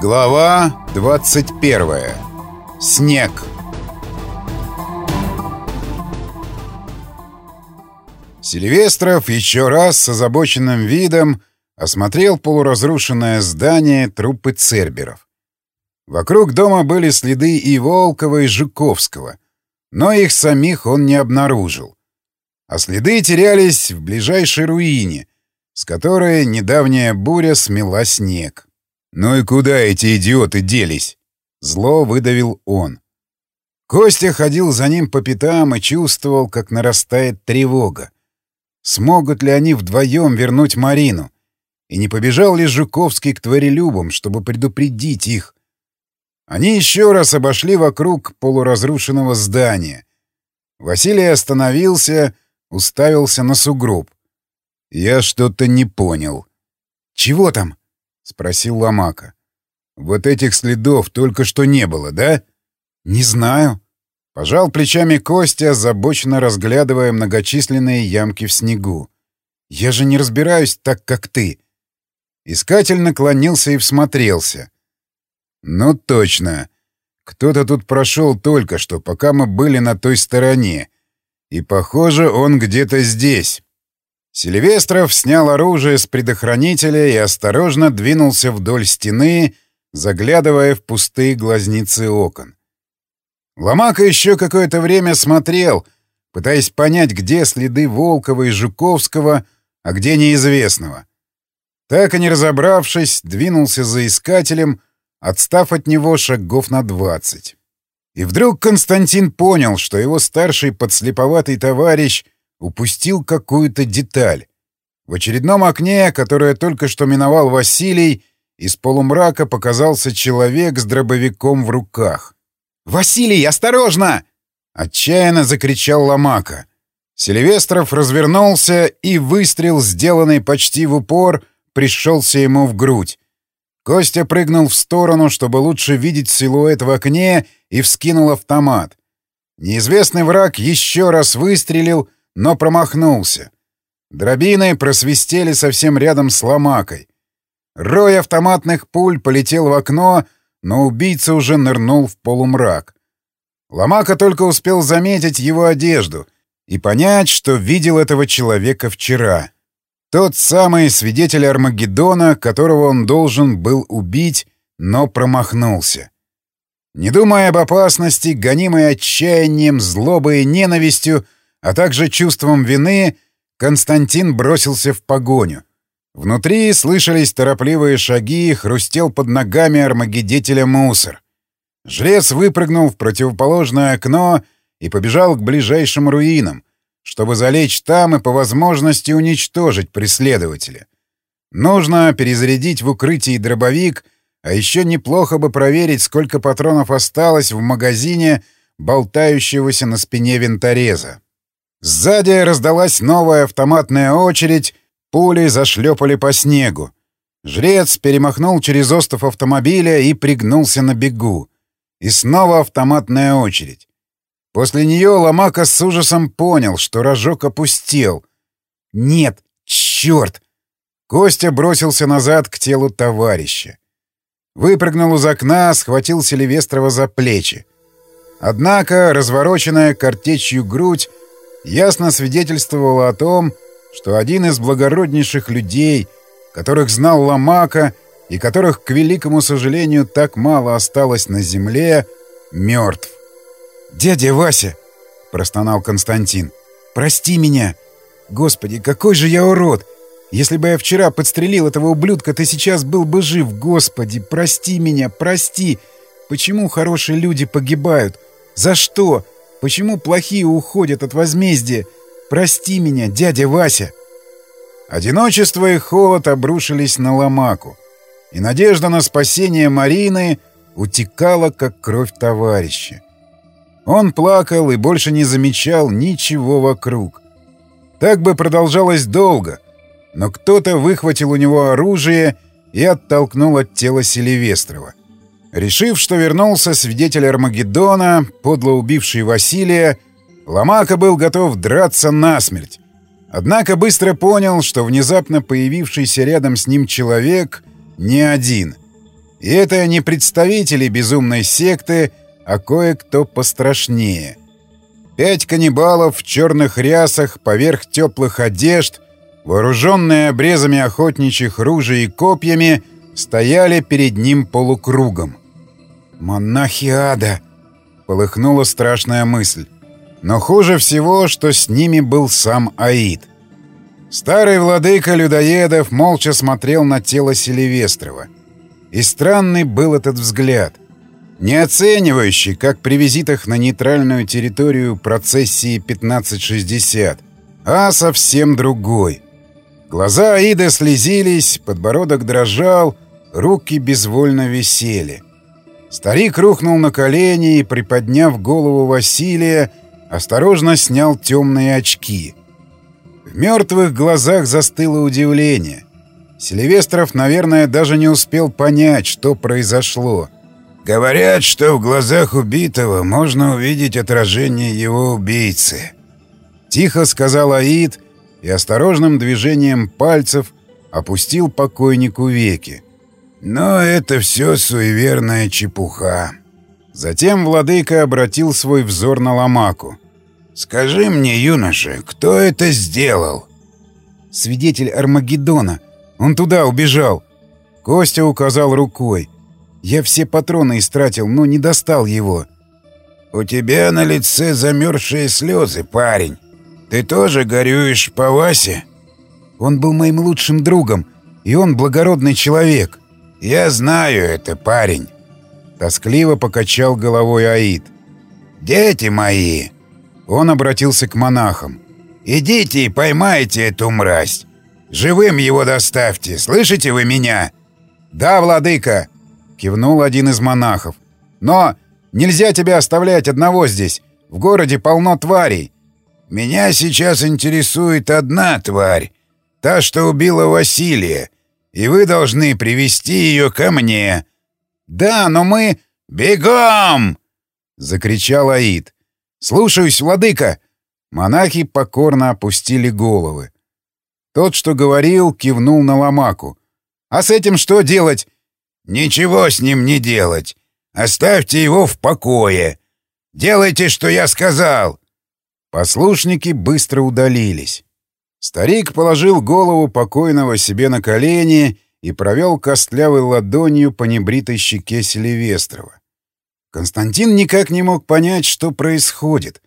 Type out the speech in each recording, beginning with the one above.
Глава 21. Снег. Сильвестров еще раз с озабоченным видом осмотрел полуразрушенное здание труппы Церберов. Вокруг дома были следы и Волкова, и Жуковского, но их самих он не обнаружил. А следы терялись в ближайшей руине, с которой недавняя буря смела снег. «Ну и куда эти идиоты делись?» Зло выдавил он. Костя ходил за ним по пятам и чувствовал, как нарастает тревога. Смогут ли они вдвоем вернуть Марину? И не побежал ли Жуковский к тварелюбам, чтобы предупредить их? Они еще раз обошли вокруг полуразрушенного здания. Василий остановился, уставился на сугроб. «Я что-то не понял». «Чего там?» — спросил Ломака. «Вот этих следов только что не было, да?» «Не знаю». Пожал плечами Костя, озабоченно разглядывая многочисленные ямки в снегу. «Я же не разбираюсь так, как ты». Искатель наклонился и всмотрелся. «Ну точно. Кто-то тут прошел только что, пока мы были на той стороне. И, похоже, он где-то здесь». Сильвестров снял оружие с предохранителя и осторожно двинулся вдоль стены, заглядывая в пустые глазницы окон. Ломака еще какое-то время смотрел, пытаясь понять, где следы Волкова и Жуковского, а где неизвестного. Так и не разобравшись, двинулся за искателем, отстав от него шагов на двадцать. И вдруг Константин понял, что его старший подслеповатый товарищ — упустил какую-то деталь. В очередном окне, которое только что миновал Василий, из полумрака показался человек с дробовиком в руках. «Василий, осторожно!» — отчаянно закричал Ломака. Сильвестров развернулся, и выстрел, сделанный почти в упор, пришелся ему в грудь. Костя прыгнул в сторону, чтобы лучше видеть силуэт в окне, и вскинул автомат. Неизвестный враг еще раз выстрелил — но промахнулся. Дробины просвистели совсем рядом с ломакой. Рой автоматных пуль полетел в окно, но убийца уже нырнул в полумрак. Ломака только успел заметить его одежду и понять, что видел этого человека вчера. Тот самый свидетель Армагеддона, которого он должен был убить, но промахнулся. Не думая об опасности, гонимый отчаянием, злобой и ненавистью, а также чувством вины, Константин бросился в погоню. Внутри слышались торопливые шаги, хрустел под ногами армагеддителя мусор. Жрец выпрыгнул в противоположное окно и побежал к ближайшим руинам, чтобы залечь там и по возможности уничтожить преследователя. Нужно перезарядить в укрытии дробовик, а еще неплохо бы проверить, сколько патронов осталось в магазине болтающегося на спине винтореза. Сзади раздалась новая автоматная очередь, пули зашлепали по снегу. Жрец перемахнул через остов автомобиля и пригнулся на бегу. И снова автоматная очередь. После нее Ломака с ужасом понял, что рожок опустел. «Нет, черт!» Костя бросился назад к телу товарища. Выпрыгнул из окна, схватил Селивестрова за плечи. Однако развороченная картечью грудь ясно свидетельствовало о том, что один из благороднейших людей, которых знал Ламака и которых, к великому сожалению, так мало осталось на земле, мертв. «Дядя Вася!» — простонал Константин. «Прости меня! Господи, какой же я урод! Если бы я вчера подстрелил этого ублюдка, ты сейчас был бы жив. Господи, прости меня, прости! Почему хорошие люди погибают? За что? Почему плохие уходят от возмездия? Прости меня, дядя Вася!» Одиночество и холод обрушились на Ломаку, и надежда на спасение Марины утекала, как кровь товарища. Он плакал и больше не замечал ничего вокруг. Так бы продолжалось долго, но кто-то выхватил у него оружие и оттолкнул от тела Селивестрова. Решив, что вернулся свидетель Армагеддона, подло убивший Василия, Ломака был готов драться насмерть. Однако быстро понял, что внезапно появившийся рядом с ним человек не один. И это не представители безумной секты, а кое-кто пострашнее. Пять каннибалов в черных рясах поверх теплых одежд, вооруженные обрезами охотничьих ружей и копьями, стояли перед ним полукругом. «Монахи ада!» — полыхнула страшная мысль. Но хуже всего, что с ними был сам Аид. Старый владыка людоедов молча смотрел на тело Селивестрова. И странный был этот взгляд. Не оценивающий, как при визитах на нейтральную территорию процессии 1560, а совсем другой. Глаза Аида слезились, подбородок дрожал, руки безвольно висели. Старик рухнул на колени и, приподняв голову Василия, осторожно снял темные очки. В мертвых глазах застыло удивление. Сильвестров, наверное, даже не успел понять, что произошло. «Говорят, что в глазах убитого можно увидеть отражение его убийцы», — тихо сказал Аид и осторожным движением пальцев опустил покойнику веки. «Но это все суеверная чепуха». Затем владыка обратил свой взор на Ломаку. «Скажи мне, юноша, кто это сделал?» «Свидетель Армагеддона. Он туда убежал». Костя указал рукой. «Я все патроны истратил, но не достал его». «У тебя на лице замерзшие слезы, парень. Ты тоже горюешь по Васе?» «Он был моим лучшим другом, и он благородный человек». «Я знаю это, парень». Тоскливо покачал головой Аид. «Дети мои!» Он обратился к монахам. «Идите и поймайте эту мразь. Живым его доставьте. Слышите вы меня?» «Да, владыка!» — кивнул один из монахов. «Но нельзя тебя оставлять одного здесь. В городе полно тварей». «Меня сейчас интересует одна тварь. Та, что убила Василия. И вы должны привести ее ко мне». «Да, но мы...» «Бегом!» — закричал Аид. «Слушаюсь, владыка!» Монахи покорно опустили головы. Тот, что говорил, кивнул на ломаку. «А с этим что делать?» «Ничего с ним не делать. Оставьте его в покое. Делайте, что я сказал!» Послушники быстро удалились. Старик положил голову покойного себе на колени и провел костлявой ладонью по небритой щеке Селивестрова. Константин никак не мог понять, что происходит.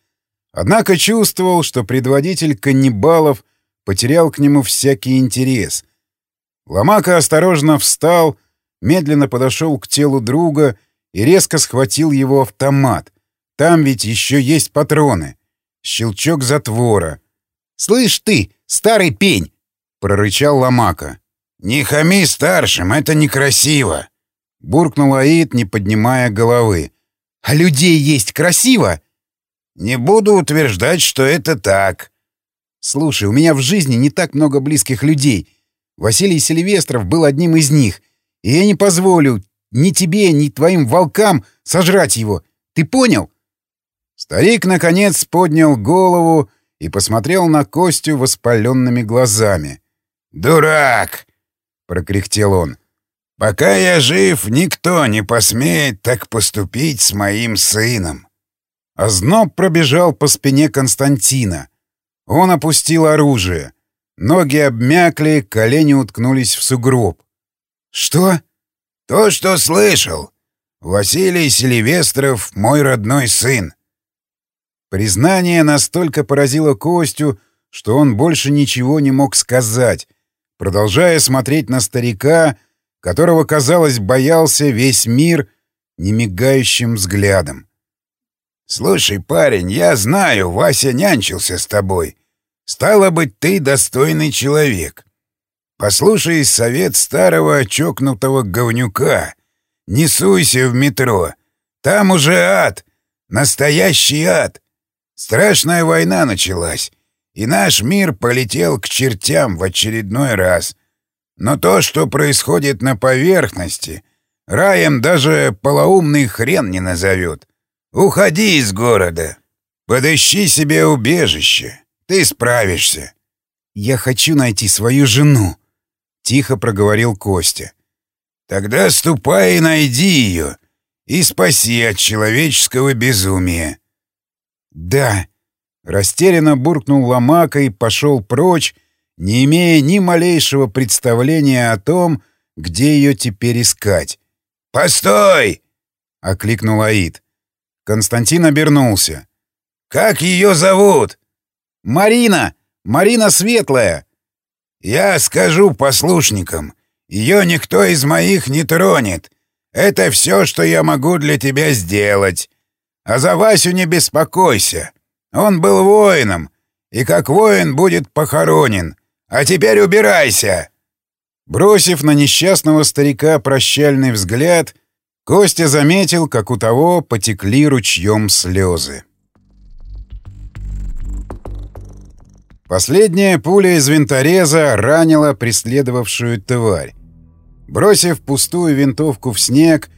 Однако чувствовал, что предводитель каннибалов потерял к нему всякий интерес. Ломака осторожно встал, медленно подошел к телу друга и резко схватил его автомат. Там ведь еще есть патроны. Щелчок затвора. «Слышь ты, старый пень!» — прорычал Ломака. «Не хами старшим, это некрасиво!» — буркнул Аид, не поднимая головы. «А людей есть красиво!» «Не буду утверждать, что это так». «Слушай, у меня в жизни не так много близких людей. Василий Сильвестров был одним из них. И я не позволю ни тебе, ни твоим волкам сожрать его. Ты понял?» Старик, наконец, поднял голову и посмотрел на Костю воспаленными глазами. «Дурак!» — прокряхтел он. «Пока я жив, никто не посмеет так поступить с моим сыном». Озноб пробежал по спине Константина. Он опустил оружие. Ноги обмякли, колени уткнулись в сугроб. «Что?» «То, что слышал. Василий Селивестров — мой родной сын». Признание настолько поразило Костю, что он больше ничего не мог сказать, продолжая смотреть на старика, которого, казалось, боялся весь мир немигающим взглядом. «Слушай, парень, я знаю, Вася нянчился с тобой. Стало быть, ты достойный человек. Послушай совет старого чокнутого говнюка. Не суйся в метро. Там уже ад. Настоящий ад. Страшная война началась и наш мир полетел к чертям в очередной раз. Но то, что происходит на поверхности, раем даже полоумный хрен не назовет. Уходи из города. Подыщи себе убежище. Ты справишься. Я хочу найти свою жену, — тихо проговорил Костя. Тогда ступай и найди ее, и спаси от человеческого безумия. Да. Растерянно буркнул Ломака и пошел прочь, не имея ни малейшего представления о том, где ее теперь искать. «Постой!» — окликнул Аид. Константин обернулся. «Как ее зовут?» «Марина! Марина Светлая!» «Я скажу послушникам. Ее никто из моих не тронет. Это все, что я могу для тебя сделать. А за Васю не беспокойся. Он был воином, и как воин будет похоронен. А теперь убирайся!» Бросив на несчастного старика прощальный взгляд, Костя заметил, как у того потекли ручьем слезы. Последняя пуля из винтореза ранила преследовавшую тварь. Бросив пустую винтовку в снег,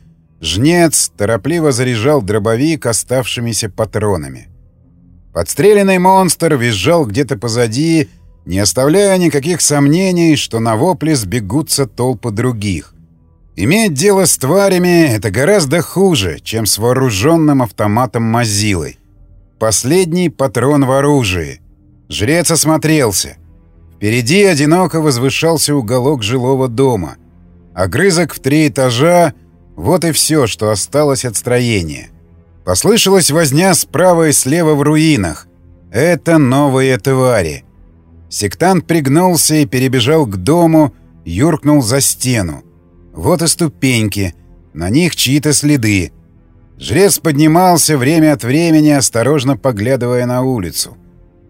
жнец торопливо заряжал дробовик оставшимися патронами. Подстреленный монстр визжал где-то позади, не оставляя никаких сомнений, что на вопли сбегутся толпы других. Иметь дело с тварями — это гораздо хуже, чем с вооруженным автоматом Мазилой. Последний патрон в оружии. Жрец осмотрелся. Впереди одиноко возвышался уголок жилого дома. Огрызок в три этажа — вот и все, что осталось от строения. Послышалась возня справа и слева в руинах. Это новые твари. Сектант пригнулся и перебежал к дому, юркнул за стену. Вот и ступеньки, на них чьи-то следы. Жрец поднимался время от времени, осторожно поглядывая на улицу.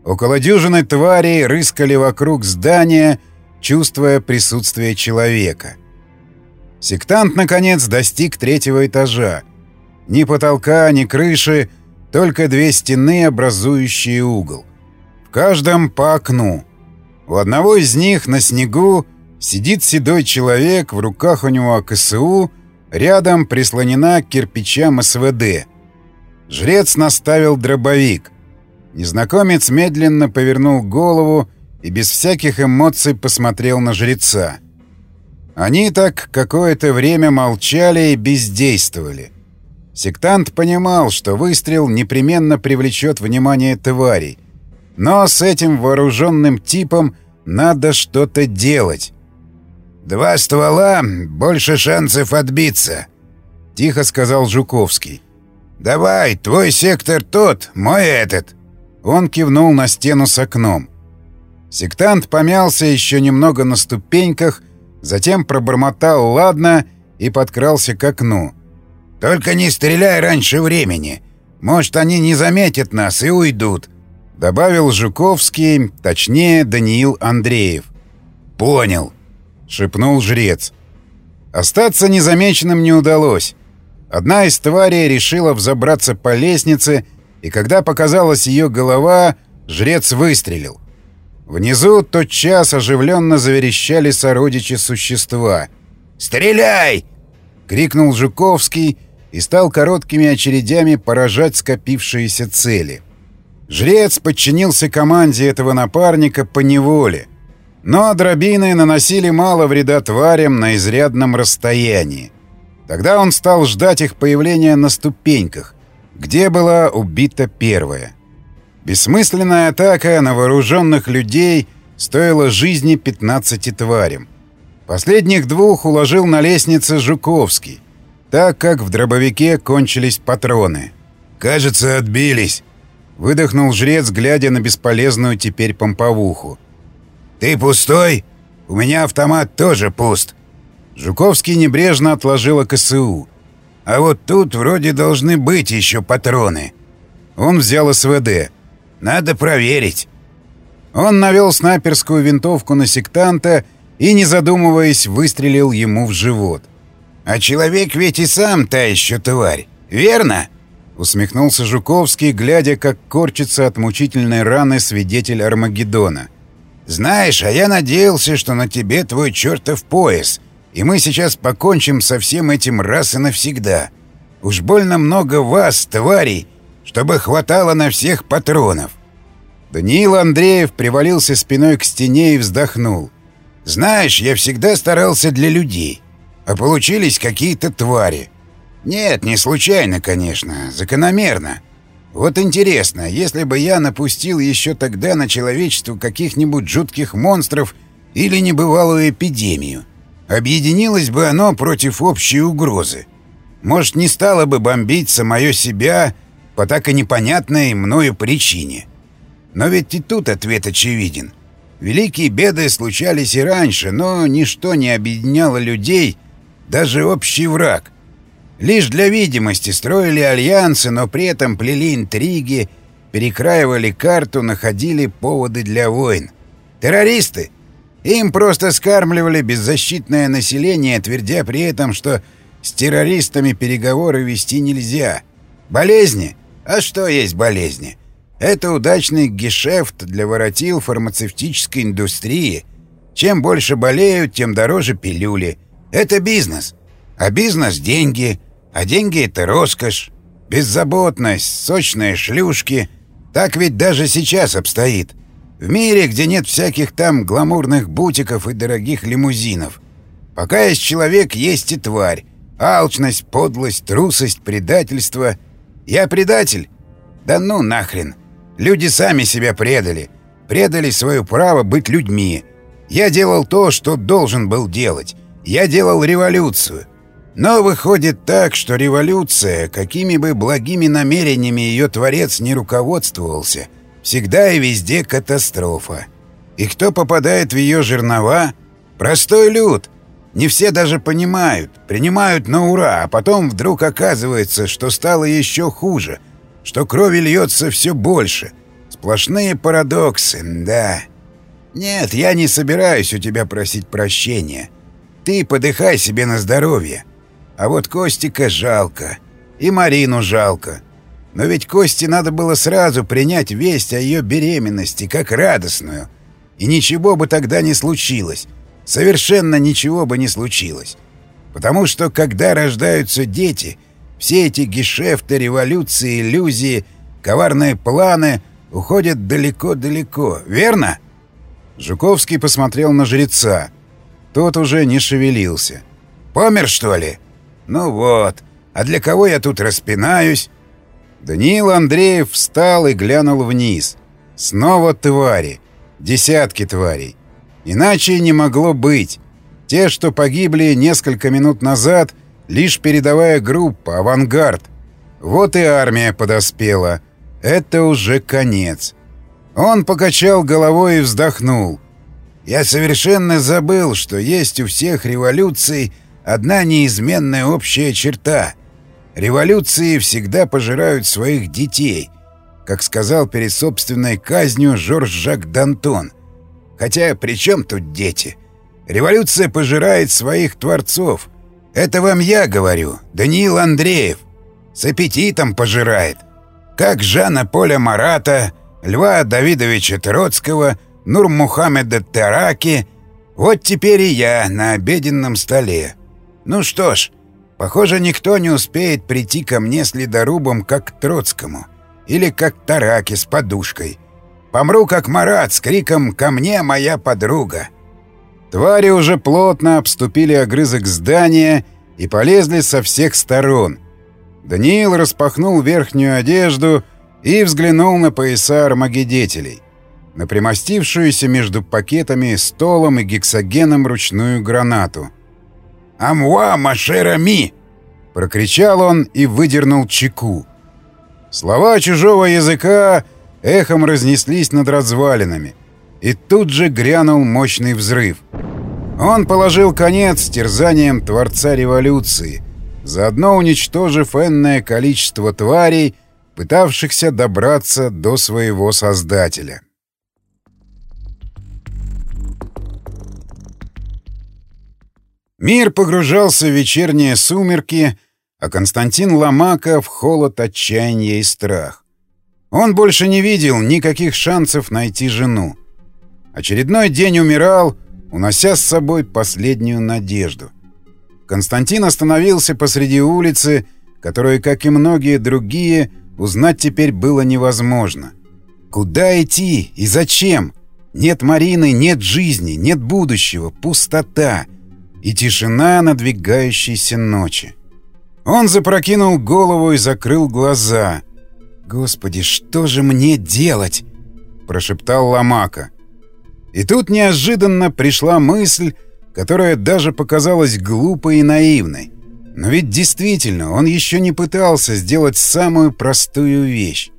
Около дюжины тварей рыскали вокруг здания, чувствуя присутствие человека. Сектант, наконец, достиг третьего этажа. Ни потолка, ни крыши, только две стены, образующие угол. В каждом по окну. У одного из них на снегу сидит седой человек, в руках у него КСУ, рядом прислонена к кирпичам СВД. Жрец наставил дробовик. Незнакомец медленно повернул голову и без всяких эмоций посмотрел на жреца. Они так какое-то время молчали и бездействовали. Сектант понимал, что выстрел непременно привлечет внимание тварей, но с этим вооруженным типом надо что-то делать. «Два ствола, больше шансов отбиться», — тихо сказал Жуковский. «Давай, твой сектор тот, мой этот». Он кивнул на стену с окном. Сектант помялся еще немного на ступеньках, затем пробормотал «ладно» и подкрался к окну. «Только не стреляй раньше времени. Может, они не заметят нас и уйдут. — добавил Жуковский, точнее, Даниил Андреев. «Понял», — шепнул жрец. Остаться незамеченным не удалось. Одна из тварей решила взобраться по лестнице, и когда показалась ее голова, жрец выстрелил. Внизу тотчас оживленно заверещали сородичи существа. «Стреляй!» — крикнул Жуковский и стал короткими очередями поражать скопившиеся цели. Жрец подчинился команде этого напарника по неволе. Но дробины наносили мало вреда тварям на изрядном расстоянии. Тогда он стал ждать их появления на ступеньках, где была убита первая. Бессмысленная атака на вооруженных людей стоила жизни 15 тварям. Последних двух уложил на лестнице Жуковский, так как в дробовике кончились патроны. «Кажется, отбились», Выдохнул жрец, глядя на бесполезную теперь помповуху. «Ты пустой? У меня автомат тоже пуст». Жуковский небрежно отложил КСУ. «А вот тут вроде должны быть еще патроны». Он взял СВД. «Надо проверить». Он навел снайперскую винтовку на сектанта и, не задумываясь, выстрелил ему в живот. «А человек ведь и сам та еще тварь, верно?» Усмехнулся Жуковский, глядя, как корчится от мучительной раны свидетель Армагеддона. «Знаешь, а я надеялся, что на тебе твой чертов пояс, и мы сейчас покончим со всем этим раз и навсегда. Уж больно много вас, тварей, чтобы хватало на всех патронов». Даниил Андреев привалился спиной к стене и вздохнул. «Знаешь, я всегда старался для людей. а получились какие-то твари. Нет, не случайно, конечно, закономерно. Вот интересно, если бы я напустил еще тогда на человечество каких-нибудь жутких монстров или небывалую эпидемию, объединилось бы оно против общей угрозы. Может, не стало бы бомбить самое себя по так и непонятной мною причине. Но ведь и тут ответ очевиден. Великие беды случались и раньше, но ничто не объединяло людей, даже общий враг. Лишь для видимости строили альянсы, но при этом плели интриги, перекраивали карту, находили поводы для войн. Террористы? Им просто скармливали беззащитное население, твердя при этом, что с террористами переговоры вести нельзя. Болезни? А что есть болезни? Это удачный гешефт для воротил фармацевтической индустрии. Чем больше болеют, тем дороже пилюли. Это бизнес. А бизнес — деньги. А деньги — это роскошь. Беззаботность, сочные шлюшки. Так ведь даже сейчас обстоит. В мире, где нет всяких там гламурных бутиков и дорогих лимузинов. Пока есть человек, есть и тварь. Алчность, подлость, трусость, предательство. Я предатель? Да ну нахрен. Люди сами себя предали. Предали свое право быть людьми. Я делал то, что должен был делать. Я делал революцию. Но выходит так, что революция, какими бы благими намерениями ее творец не руководствовался, всегда и везде катастрофа. И кто попадает в ее жернова? Простой люд. Не все даже понимают, принимают на ура, а потом вдруг оказывается, что стало еще хуже — что крови льется все больше. Сплошные парадоксы, да. Нет, я не собираюсь у тебя просить прощения. Ты подыхай себе на здоровье. А вот Костика жалко. И Марину жалко. Но ведь Косте надо было сразу принять весть о ее беременности как радостную. И ничего бы тогда не случилось. Совершенно ничего бы не случилось. Потому что когда рождаются дети, все эти гешефты, революции, иллюзии, коварные планы уходят далеко-далеко, верно?» Жуковский посмотрел на жреца. Тот уже не шевелился. «Помер, что ли? Ну вот. А для кого я тут распинаюсь?» Даниил Андреев встал и глянул вниз. Снова твари. Десятки тварей. Иначе не могло быть. Те, что погибли несколько минут назад — Лишь передовая группа, авангард. Вот и армия подоспела. Это уже конец. Он покачал головой и вздохнул. Я совершенно забыл, что есть у всех революций одна неизменная общая черта. Революции всегда пожирают своих детей, как сказал перед собственной казнью Жорж-Жак Д'Антон. Хотя при чем тут дети? Революция пожирает своих творцов — это вам я говорю, Даниил Андреев. С аппетитом пожирает. Как Жана Поля Марата, Льва Давидовича Троцкого, Нур Мухаммеда Тараки. Вот теперь и я на обеденном столе. Ну что ж, похоже, никто не успеет прийти ко мне с ледорубом, как к Троцкому. Или как Тараки с подушкой. Помру, как Марат, с криком «Ко мне, моя подруга!» Твари уже плотно обступили огрызок здания и полезли со всех сторон. Даниил распахнул верхнюю одежду и взглянул на пояса армагедетелей, на примостившуюся между пакетами, столом и гексогеном ручную гранату. «Амуа, машера ми!» — прокричал он и выдернул чеку. Слова чужого языка эхом разнеслись над развалинами — и тут же грянул мощный взрыв. Он положил конец терзаниям Творца Революции, заодно уничтожив энное количество тварей, пытавшихся добраться до своего Создателя. Мир погружался в вечерние сумерки, а Константин Ломака в холод отчаяния и страх. Он больше не видел никаких шансов найти жену. Очередной день умирал, унося с собой последнюю надежду. Константин остановился посреди улицы, которую, как и многие другие, узнать теперь было невозможно. Куда идти и зачем? Нет Марины, нет жизни, нет будущего, пустота. и тишина надвигающейся ночи. Он запрокинул голову и закрыл глаза. «Господи, что же мне делать?» — прошептал Ломака. И тут неожиданно пришла мысль, которая даже показалась глупой и наивной. Но ведь действительно, он еще не пытался сделать самую простую вещь.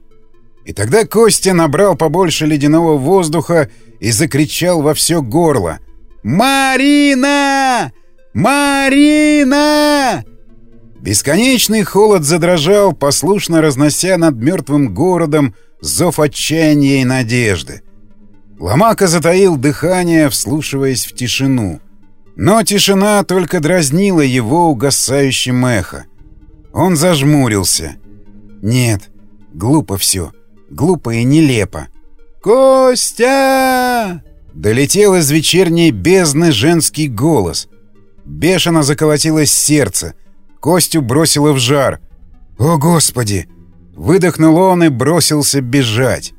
И тогда Костя набрал побольше ледяного воздуха и закричал во все горло. «Марина! Марина!» Бесконечный холод задрожал, послушно разнося над мертвым городом зов отчаяния и надежды. Ломака затаил дыхание, вслушиваясь в тишину. Но тишина только дразнила его угасающим эхо. Он зажмурился. Нет, глупо все. Глупо и нелепо. «Костя!» Долетел из вечерней бездны женский голос. Бешено заколотилось сердце. Костю бросило в жар. «О, Господи!» Выдохнул он и бросился бежать.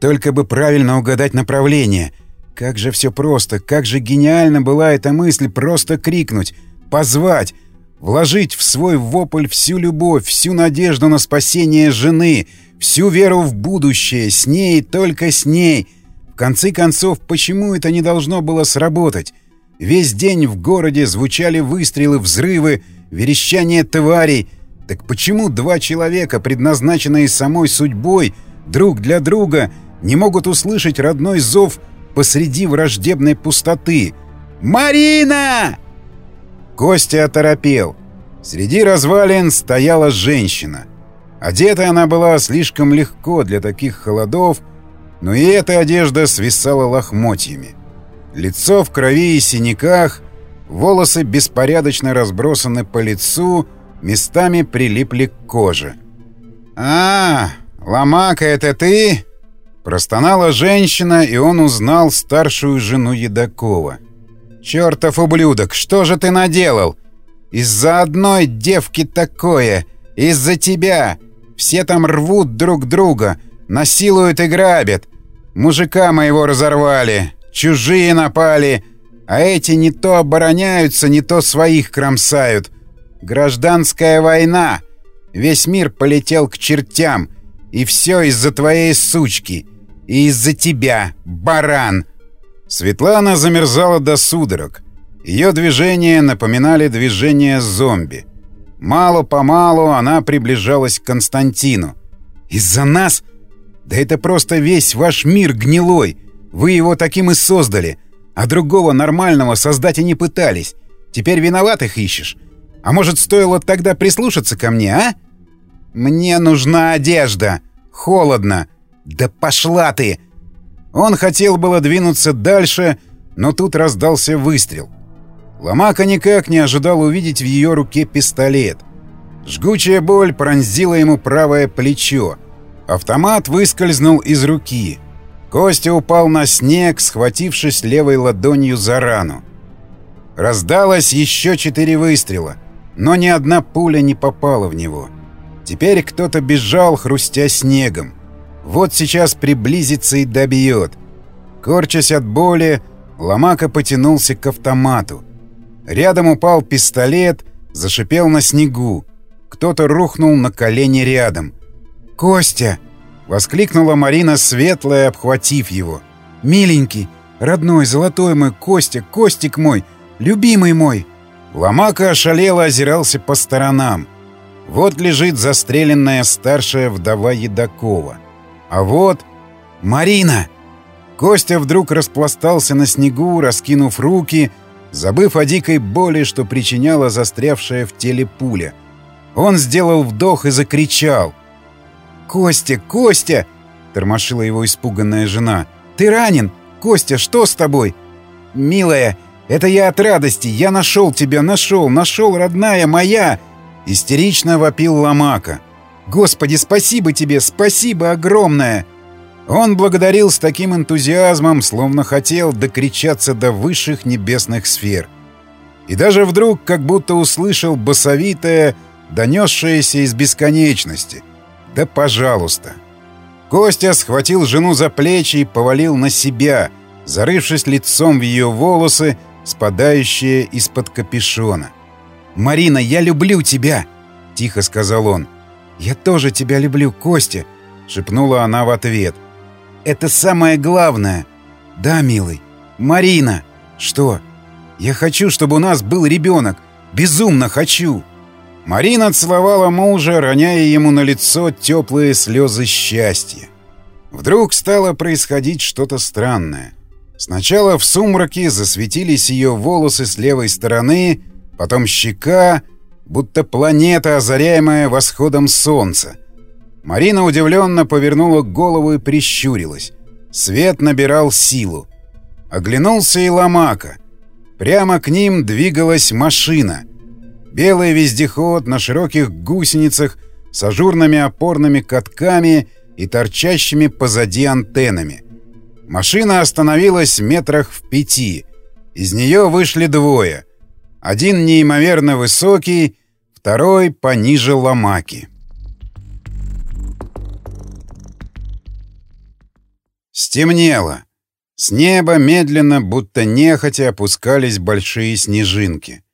Только бы правильно угадать направление — как же все просто, как же гениально была эта мысль просто крикнуть, позвать, вложить в свой вопль всю любовь, всю надежду на спасение жены, всю веру в будущее, с ней, только с ней. В конце концов, почему это не должно было сработать? Весь день в городе звучали выстрелы, взрывы, верещание тварей. Так почему два человека, предназначенные самой судьбой, друг для друга, не могут услышать родной зов посреди враждебной пустоты. «Марина!» Костя оторопел. Среди развалин стояла женщина. Одета она была слишком легко для таких холодов, но и эта одежда свисала лохмотьями. Лицо в крови и синяках, волосы беспорядочно разбросаны по лицу, местами прилипли к коже. «А, Ломака, это ты?» Простонала женщина, и он узнал старшую жену Едакова. «Чёртов ублюдок, что же ты наделал? Из-за одной девки такое! Из-за тебя! Все там рвут друг друга, насилуют и грабят. Мужика моего разорвали, чужие напали, а эти не то обороняются, не то своих кромсают. Гражданская война! Весь мир полетел к чертям, и все из-за твоей сучки!» И из-за тебя, баран!» Светлана замерзала до судорог. Ее движения напоминали движения зомби. Мало-помалу она приближалась к Константину. «Из-за нас? Да это просто весь ваш мир гнилой. Вы его таким и создали. А другого нормального создать и не пытались. Теперь виноватых ищешь. А может, стоило тогда прислушаться ко мне, а? Мне нужна одежда. Холодно. «Да пошла ты!» Он хотел было двинуться дальше, но тут раздался выстрел. Ломака никак не ожидал увидеть в ее руке пистолет. Жгучая боль пронзила ему правое плечо. Автомат выскользнул из руки. Костя упал на снег, схватившись левой ладонью за рану. Раздалось еще четыре выстрела, но ни одна пуля не попала в него. Теперь кто-то бежал, хрустя снегом. Вот сейчас приблизится и добьет. Корчась от боли, Ломака потянулся к автомату. Рядом упал пистолет, зашипел на снегу. Кто-то рухнул на колени рядом. «Костя!» — воскликнула Марина светлая, обхватив его. «Миленький, родной, золотой мой Костя, Костик мой, любимый мой!» Ломака ошалело озирался по сторонам. Вот лежит застреленная старшая вдова Едакова. А вот... Марина! Костя вдруг распластался на снегу, раскинув руки, забыв о дикой боли, что причиняла застрявшая в теле пуля. Он сделал вдох и закричал. «Костя! Костя!» — тормошила его испуганная жена. «Ты ранен! Костя, что с тобой?» «Милая, это я от радости! Я нашел тебя! Нашел! Нашел, родная моя!» Истерично вопил Ломака. Господи, спасибо тебе, спасибо огромное!» Он благодарил с таким энтузиазмом, словно хотел докричаться до высших небесных сфер. И даже вдруг как будто услышал басовитое, донесшееся из бесконечности. «Да пожалуйста!» Костя схватил жену за плечи и повалил на себя, зарывшись лицом в ее волосы спадающее из-под капюшона. «Марина, я люблю тебя!» — тихо сказал он. «Я тоже тебя люблю, Костя!» — шепнула она в ответ. «Это самое главное!» «Да, милый. Марина!» «Что?» «Я хочу, чтобы у нас был ребенок. Безумно хочу!» Марина целовала мужа, роняя ему на лицо теплые слезы счастья. Вдруг стало происходить что-то странное. Сначала в сумраке засветились ее волосы с левой стороны, потом щека, будто планета, озаряемая восходом солнца. Марина удивленно повернула голову и прищурилась. Свет набирал силу. Оглянулся и Ломака. Прямо к ним двигалась машина. Белый вездеход на широких гусеницах с ажурными опорными катками и торчащими позади антеннами. Машина остановилась метрах в пяти. Из нее вышли двое. Один неимоверно высокий, второй пониже Ломаки. Стемнело. С неба медленно, будто нехотя, опускались большие снежинки.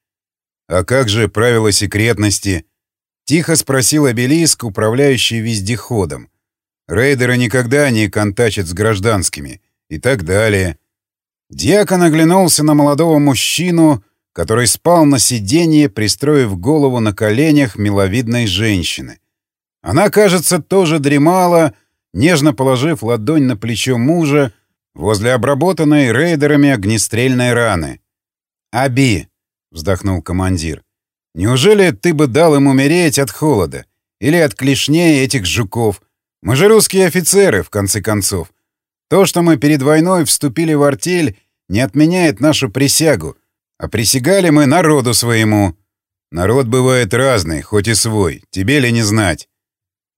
«А как же правила секретности?» — тихо спросил обелиск, управляющий вездеходом. «Рейдеры никогда не контачат с гражданскими» и так далее. Дьякон оглянулся на молодого мужчину, который спал на сиденье, пристроив голову на коленях миловидной женщины. Она, кажется, тоже дремала, нежно положив ладонь на плечо мужа возле обработанной рейдерами огнестрельной раны. «Аби!» — вздохнул командир. «Неужели ты бы дал им умереть от холода? Или от клешней этих жуков? Мы же русские офицеры, в конце концов. То, что мы перед войной вступили в артель, не отменяет нашу присягу. А присягали мы народу своему. Народ бывает разный, хоть и свой. Тебе ли не знать?»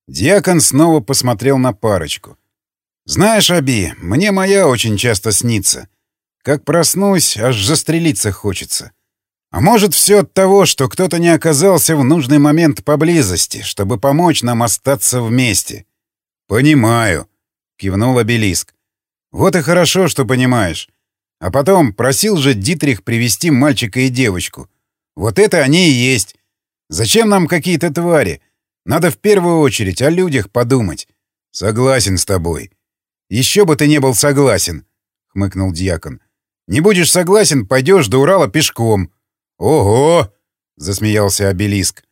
Дьякон снова посмотрел на парочку. «Знаешь, Аби, мне моя очень часто снится. Как проснусь, аж застрелиться хочется. А может, все от того, что кто-то не оказался в нужный момент поблизости, чтобы помочь нам остаться вместе?» «Понимаю», — кивнул обелиск. «Вот и хорошо, что понимаешь. А потом просил же Дитрих привести мальчика и девочку. Вот это они и есть. Зачем нам какие-то твари? Надо в первую очередь о людях подумать. Согласен с тобой. Еще бы ты не был согласен, хмыкнул дьякон. Не будешь согласен, пойдешь до Урала пешком. Ого! засмеялся обелиск.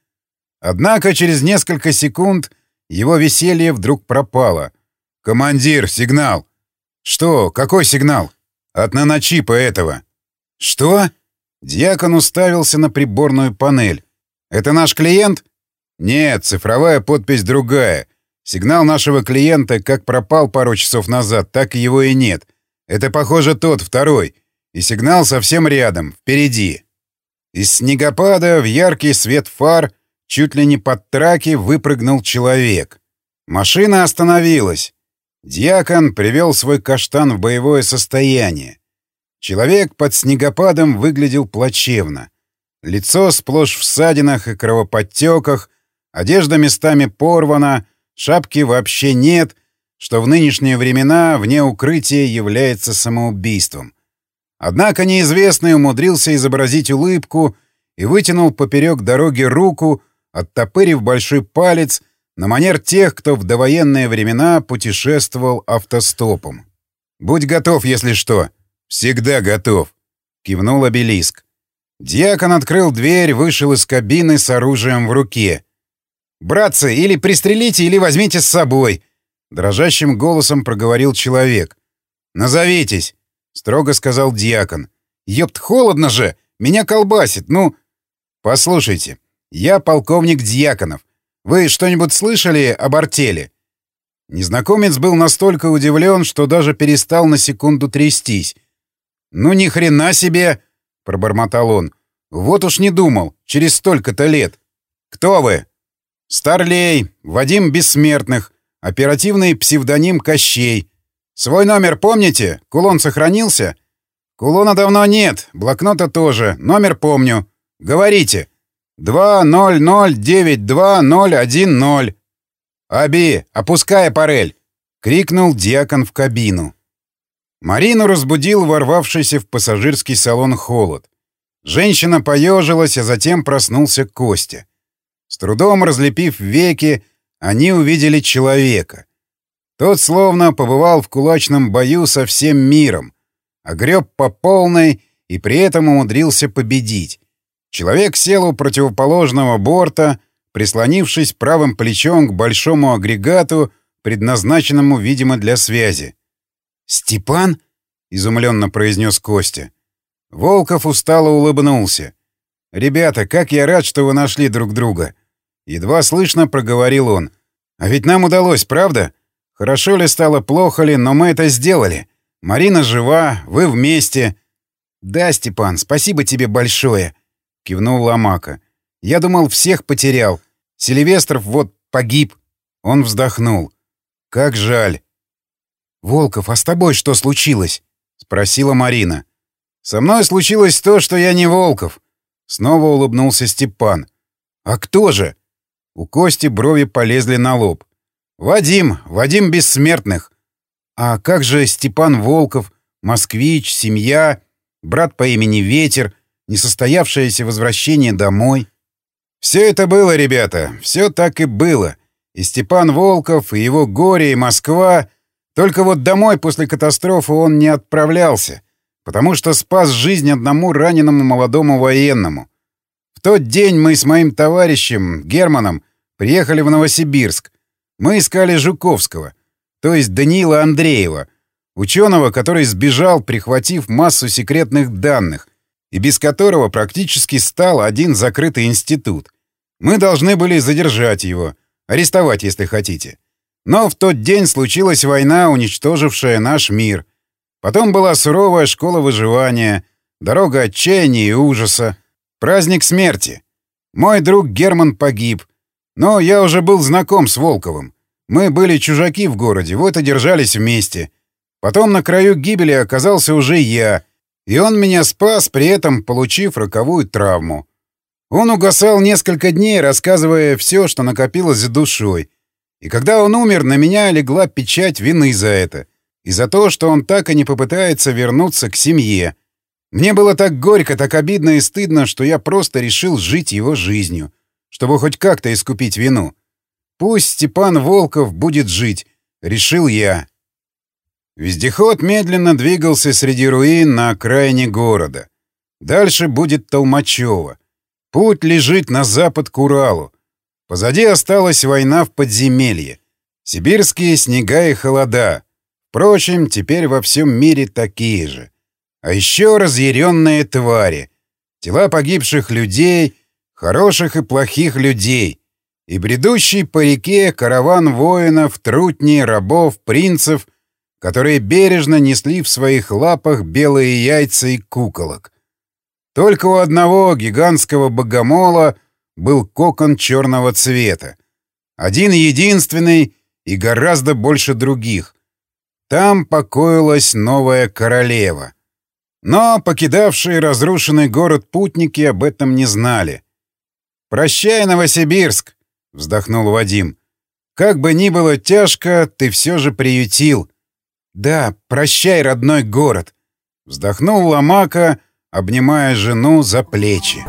Однако через несколько секунд его веселье вдруг пропало. «Командир, сигнал!» «Что? Какой сигнал?» «От наночипа этого». «Что?» Дьякон уставился на приборную панель. «Это наш клиент?» «Нет, цифровая подпись другая. Сигнал нашего клиента как пропал пару часов назад, так его и нет. Это, похоже, тот, второй. И сигнал совсем рядом, впереди». Из снегопада в яркий свет фар чуть ли не под траки выпрыгнул человек. Машина остановилась. Дьякон привел свой каштан в боевое состояние. Человек под снегопадом выглядел плачевно. Лицо сплошь в ссадинах и кровоподтеках, Одежда местами порвана, шапки вообще нет, что в нынешние времена вне укрытия является самоубийством. Однако неизвестный умудрился изобразить улыбку и вытянул поперек дороги руку, оттопырив большой палец на манер тех, кто в довоенные времена путешествовал автостопом. «Будь готов, если что». «Всегда готов», — кивнул обелиск. Дьякон открыл дверь, вышел из кабины с оружием в руке. «Братцы, или пристрелите, или возьмите с собой!» Дрожащим голосом проговорил человек. «Назовитесь!» — строго сказал дьякон. «Ёпт, холодно же! Меня колбасит, ну...» «Послушайте, я полковник Дьяконов. Вы что-нибудь слышали об артели?» Незнакомец был настолько удивлен, что даже перестал на секунду трястись. «Ну ни хрена себе!» — пробормотал он. «Вот уж не думал, через столько-то лет. Кто вы?» Старлей, Вадим Бессмертных, оперативный псевдоним Кощей. Свой номер помните? Кулон сохранился? Кулона давно нет, блокнота тоже, номер помню. Говорите. 2009210. «Аби, опускай аппарель!» — крикнул диакон в кабину. Марину разбудил ворвавшийся в пассажирский салон холод. Женщина поежилась, а затем проснулся Костя. С трудом разлепив веки, они увидели человека. Тот словно побывал в кулачном бою со всем миром, огреб по полной и при этом умудрился победить. Человек сел у противоположного борта, прислонившись правым плечом к большому агрегату, предназначенному, видимо, для связи. «Степан?» — изумленно произнес Костя. Волков устало улыбнулся. «Ребята, как я рад, что вы нашли друг друга!» Едва слышно проговорил он. «А ведь нам удалось, правда? Хорошо ли стало, плохо ли, но мы это сделали. Марина жива, вы вместе». «Да, Степан, спасибо тебе большое», — кивнул Ломака. «Я думал, всех потерял. Селивестров вот погиб». Он вздохнул. «Как жаль». «Волков, а с тобой что случилось?» — спросила Марина. «Со мной случилось то, что я не Волков», — снова улыбнулся Степан. «А кто же?» У Кости брови полезли на лоб. «Вадим, Вадим Бессмертных». «А как же Степан Волков, москвич, семья, брат по имени Ветер, несостоявшееся возвращение домой?» «Все это было, ребята, все так и было. И Степан Волков, и его горе, и Москва. Только вот домой после катастрофы он не отправлялся, потому что спас жизнь одному раненому молодому военному. В тот день мы с моим товарищем Германом приехали в Новосибирск. Мы искали Жуковского, то есть Даниила Андреева, ученого, который сбежал, прихватив массу секретных данных, и без которого практически стал один закрытый институт. Мы должны были задержать его, арестовать, если хотите. Но в тот день случилась война, уничтожившая наш мир. Потом была суровая школа выживания, дорога отчаяния и ужаса, праздник смерти. Мой друг Герман погиб, но я уже был знаком с Волковым. Мы были чужаки в городе, вот и держались вместе. Потом на краю гибели оказался уже я, и он меня спас, при этом получив роковую травму. Он угасал несколько дней, рассказывая все, что накопилось за душой. И когда он умер, на меня легла печать вины за это. И за то, что он так и не попытается вернуться к семье. Мне было так горько, так обидно и стыдно, что я просто решил жить его жизнью, чтобы хоть как-то искупить вину. Пусть Степан Волков будет жить, решил я. Вездеход медленно двигался среди руин на окраине города. Дальше будет Толмачево. Путь лежит на запад к Уралу. Позади осталась война в подземелье. Сибирские снега и холода. Впрочем, теперь во всем мире такие же. А еще разъяренные твари. Тела погибших людей, хороших и плохих людей. И бредущий по реке караван воинов, трутней, рабов, принцев, которые бережно несли в своих лапах белые яйца и куколок. Только у одного гигантского богомола был кокон черного цвета. Один единственный и гораздо больше других. Там покоилась новая королева. Но покидавшие разрушенный город путники об этом не знали. «Прощай, Новосибирск!» — вздохнул Вадим. «Как бы ни было тяжко, ты все же приютил». «Да, прощай, родной город!» — вздохнул Ломака, обнимая жену за плечи.